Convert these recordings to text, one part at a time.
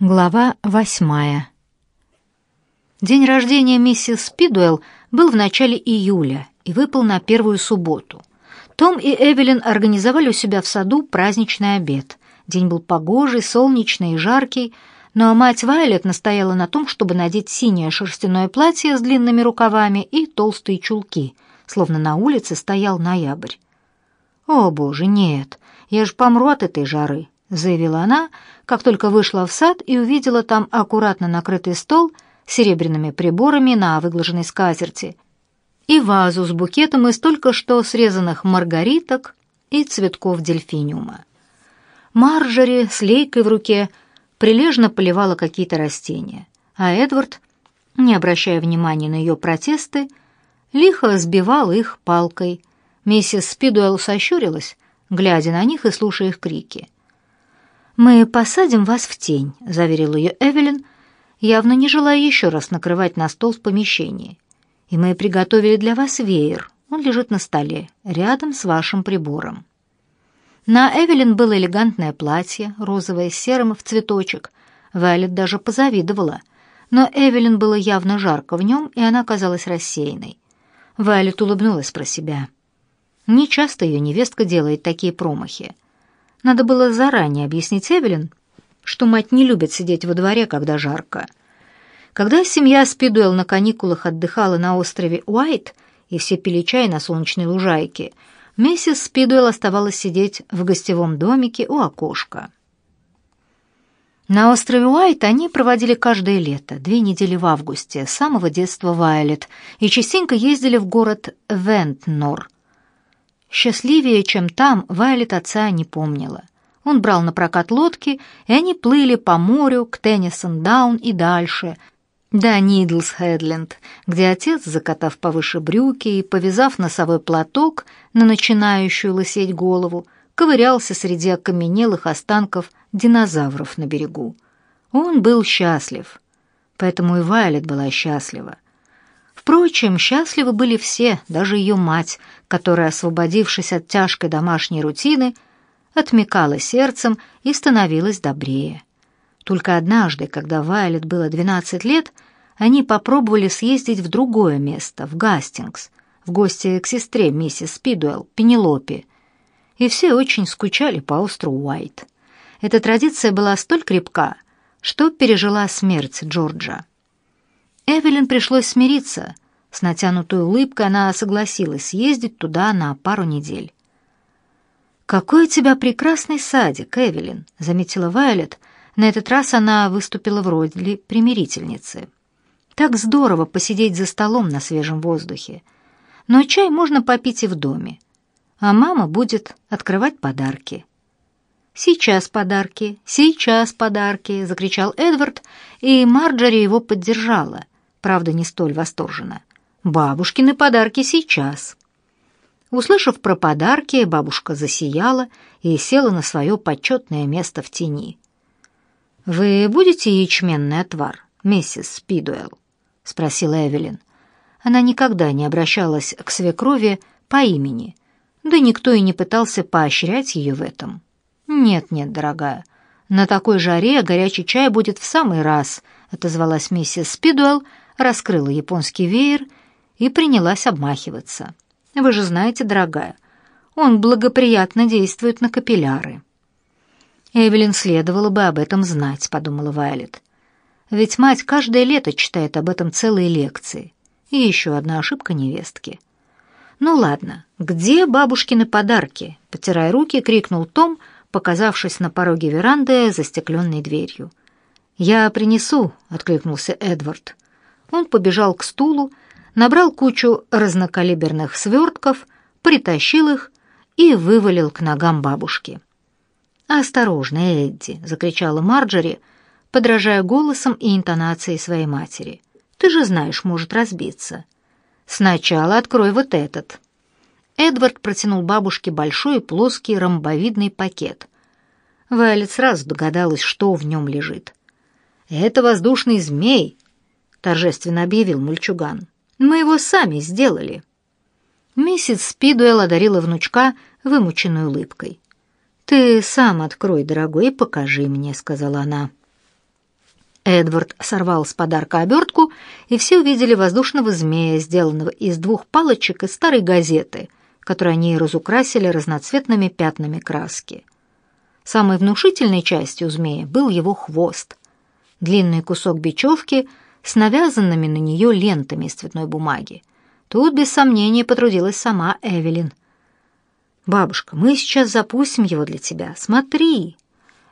Глава восьмая. День рождения миссис Спидуэлл был в начале июля и выпал на первую субботу. Том и Эвелин организовали у себя в саду праздничный обед. День был погожий, солнечный и жаркий, но мать Вайлет настояла на том, чтобы надеть синее шерстяное платье с длинными рукавами и толстые чулки, словно на улице стоял ноябрь. «О, боже, нет, я ж помру от этой жары», — заявила она, как только вышла в сад и увидела там аккуратно накрытый стол с серебряными приборами на выглаженной скатерти и вазу с букетом из только что срезанных маргариток и цветков дельфиниума. Марджори с лейкой в руке прилежно поливала какие-то растения, а Эдвард, не обращая внимания на ее протесты, лихо сбивал их палкой. Миссис Спидуэлл сощурилась, глядя на них и слушая их крики — «Мы посадим вас в тень», — заверил ее Эвелин, явно не желая еще раз накрывать на стол в помещении. «И мы приготовили для вас веер. Он лежит на столе, рядом с вашим прибором». На Эвелин было элегантное платье, розовое с серым в цветочек. Вайлет даже позавидовала. Но Эвелин было явно жарко в нем, и она казалась рассеянной. Вайлет улыбнулась про себя. Нечасто ее невестка делает такие промахи. Надо было заранее объяснить Эвелин, что мать не любит сидеть во дворе, когда жарко. Когда семья Спидуэлл на каникулах отдыхала на острове Уайт и все пили чай на солнечной лужайке, миссис Спидуэлл оставалась сидеть в гостевом домике у окошка. На острове Уайт они проводили каждое лето, две недели в августе, с самого детства Вайлет, и частенько ездили в город Вентнор – Счастливее, чем там, Вайлет отца не помнила. Он брал на прокат лодки, и они плыли по морю к Теннисон-Даун и дальше, до Нидлс-Хедленд, где отец, закатав повыше брюки и повязав носовой платок на начинающую лысеть голову, ковырялся среди окаменелых останков динозавров на берегу. Он был счастлив, поэтому и Вайлет была счастлива. Впрочем, счастливы были все, даже ее мать, которая, освободившись от тяжкой домашней рутины, отмекала сердцем и становилась добрее. Только однажды, когда Вайлет было 12 лет, они попробовали съездить в другое место, в Гастингс, в гости к сестре миссис Спидуэлл, Пенелопе, и все очень скучали по острову Уайт. Эта традиция была столь крепка, что пережила смерть Джорджа. Эвелин пришлось смириться. С натянутой улыбкой она согласилась съездить туда на пару недель. «Какой у тебя прекрасный садик, Эвелин», — заметила Вайлет. На этот раз она выступила в роли примирительницы. «Так здорово посидеть за столом на свежем воздухе. Но чай можно попить и в доме. А мама будет открывать подарки». «Сейчас подарки, сейчас подарки!» — закричал Эдвард, и Марджори его поддержала — правда, не столь восторженно. «Бабушкины подарки сейчас». Услышав про подарки, бабушка засияла и села на свое почетное место в тени. «Вы будете ячменный отвар, миссис Спидуэлл?» — спросила Эвелин. Она никогда не обращалась к свекрови по имени, да никто и не пытался поощрять ее в этом. «Нет-нет, дорогая, на такой жаре горячий чай будет в самый раз», — отозвалась миссис Спидуэлл, раскрыла японский веер и принялась обмахиваться. «Вы же знаете, дорогая, он благоприятно действует на капилляры». «Эвелин следовало бы об этом знать», — подумала Вайлет. «Ведь мать каждое лето читает об этом целые лекции. И еще одна ошибка невестки». «Ну ладно, где бабушкины подарки?» — потирая руки, крикнул Том, показавшись на пороге веранды за стекленной дверью. «Я принесу», — откликнулся Эдвард. Он побежал к стулу, набрал кучу разнокалиберных свертков, притащил их и вывалил к ногам бабушки. «Осторожно, Эдди!» — закричала Марджори, подражая голосом и интонацией своей матери. «Ты же знаешь, может разбиться. Сначала открой вот этот». Эдвард протянул бабушке большой плоский ромбовидный пакет. Вайлет сразу догадалась, что в нем лежит. «Это воздушный змей», — торжественно объявил мальчуган. «Мы его сами сделали». Миссис Спидуэлл одарила внучка вымученной улыбкой. «Ты сам открой, дорогой, и покажи мне», — сказала она. Эдвард сорвал с подарка обертку, и все увидели воздушного змея, сделанного из двух палочек из старой газеты, которую они разукрасили разноцветными пятнами краски. Самой внушительной частью змея был его хвост. Длинный кусок бечевки с навязанными на нее лентами из цветной бумаги. Тут, без сомнения, потрудилась сама Эвелин. «Бабушка, мы сейчас запустим его для тебя. Смотри!»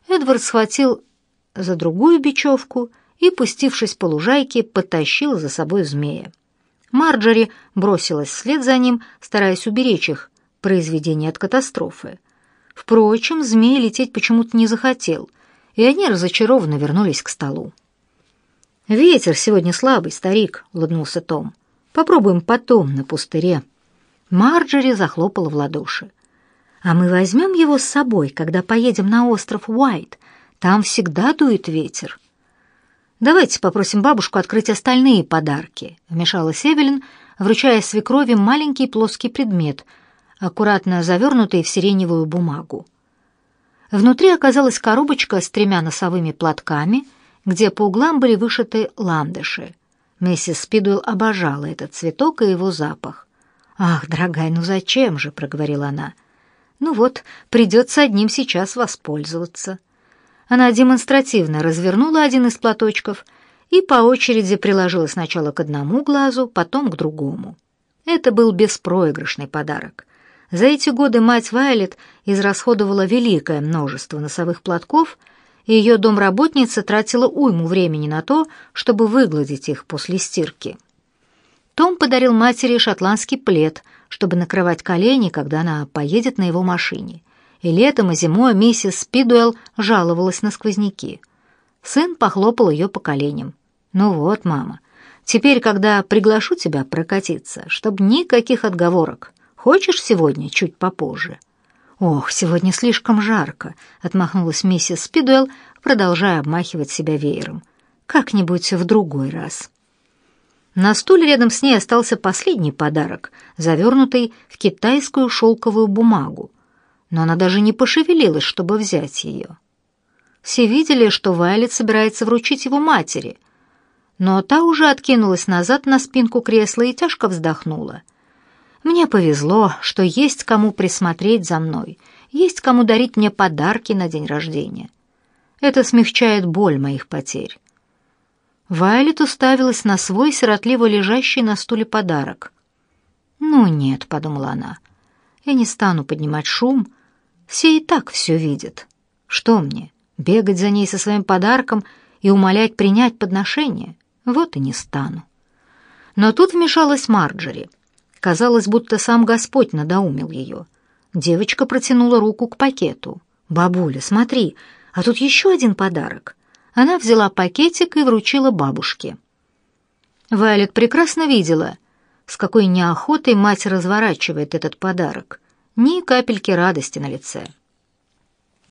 Эдвард схватил за другую бечевку и, пустившись по лужайке, потащил за собой змея. Марджори бросилась вслед за ним, стараясь уберечь их произведение от катастрофы. Впрочем, змей лететь почему-то не захотел, и они разочарованно вернулись к столу. «Ветер сегодня слабый, старик», — улыбнулся Том. «Попробуем потом на пустыре». Марджори захлопала в ладоши. «А мы возьмем его с собой, когда поедем на остров Уайт. Там всегда дует ветер». «Давайте попросим бабушку открыть остальные подарки», — вмешалась Эвелин, вручая свекрови маленький плоский предмет, аккуратно завернутый в сиреневую бумагу. Внутри оказалась коробочка с тремя носовыми платками, где по углам были вышиты ландыши. Миссис Спидуэлл обожала этот цветок и его запах. «Ах, дорогая, ну зачем же?» — проговорила она. «Ну вот, придется одним сейчас воспользоваться». Она демонстративно развернула один из платочков и по очереди приложила сначала к одному глазу, потом к другому. Это был беспроигрышный подарок. За эти годы мать Вайлет израсходовала великое множество носовых платков, и ее домработница тратила уйму времени на то, чтобы выгладить их после стирки. Том подарил матери шотландский плед, чтобы накрывать колени, когда она поедет на его машине и летом, и зимой миссис Спидуэлл жаловалась на сквозняки. Сын похлопал ее по коленям. «Ну вот, мама, теперь, когда приглашу тебя прокатиться, чтобы никаких отговорок. Хочешь сегодня чуть попозже?» «Ох, сегодня слишком жарко», — отмахнулась миссис Спидуэлл, продолжая обмахивать себя веером. «Как-нибудь в другой раз». На стуле рядом с ней остался последний подарок, завернутый в китайскую шелковую бумагу, но она даже не пошевелилась, чтобы взять ее. Все видели, что Вайлет собирается вручить его матери, но та уже откинулась назад на спинку кресла и тяжко вздохнула. «Мне повезло, что есть кому присмотреть за мной, есть кому дарить мне подарки на день рождения. Это смягчает боль моих потерь». Вайлет уставилась на свой сиротливо лежащий на стуле подарок. «Ну нет», — подумала она, — «я не стану поднимать шум, все и так все видят. Что мне, бегать за ней со своим подарком и умолять принять подношение? Вот и не стану. Но тут вмешалась Марджери. Казалось, будто сам Господь надоумил ее. Девочка протянула руку к пакету. «Бабуля, смотри, а тут еще один подарок». Она взяла пакетик и вручила бабушке. Вайлет прекрасно видела, с какой неохотой мать разворачивает этот подарок — ни капельки радости на лице.